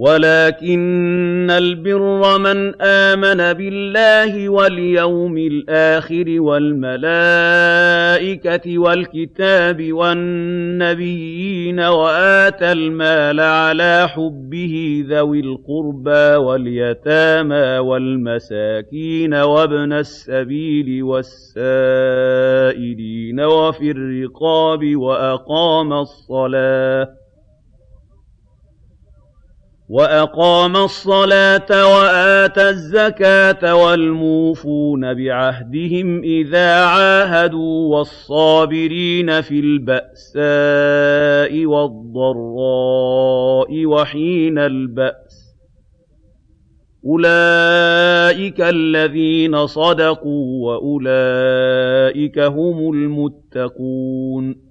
وَلَٰكِنَّ الْبِرَّ مَنْ آمَنَ بِاللَّهِ وَالْيَوْمِ الْآخِرِ وَالْمَلَائِكَةِ وَالْكِتَابِ وَالنَّبِيِّينَ وَآتَى الْمَالَ عَلَىٰ حُبِّهِ ذَوِي الْقُرْبَىٰ وَالْيَتَامَىٰ وَالْمَسَاكِينَ وَابْنَ السَّبِيلِ وَالسَّائِلِينَ وَفِي الرِّقَابِ وَأَقَامَ الصَّلَاةَ وَأَقَامَ الصَّلَاةَ وَآتَى الزَّكَاةَ وَالْمُوفُونَ بِعَهْدِهِمْ إِذَا عَاهَدُوا وَالصَّابِرِينَ فِي الْبَأْسَاءِ وَالضَّرَّاءِ وَحِينَ الْبَأْسِ ۗ أُولَٰئِكَ الَّذِينَ صَدَقُوا ۖ وَأُولَٰئِكَ هُمُ الْمُتَّقُونَ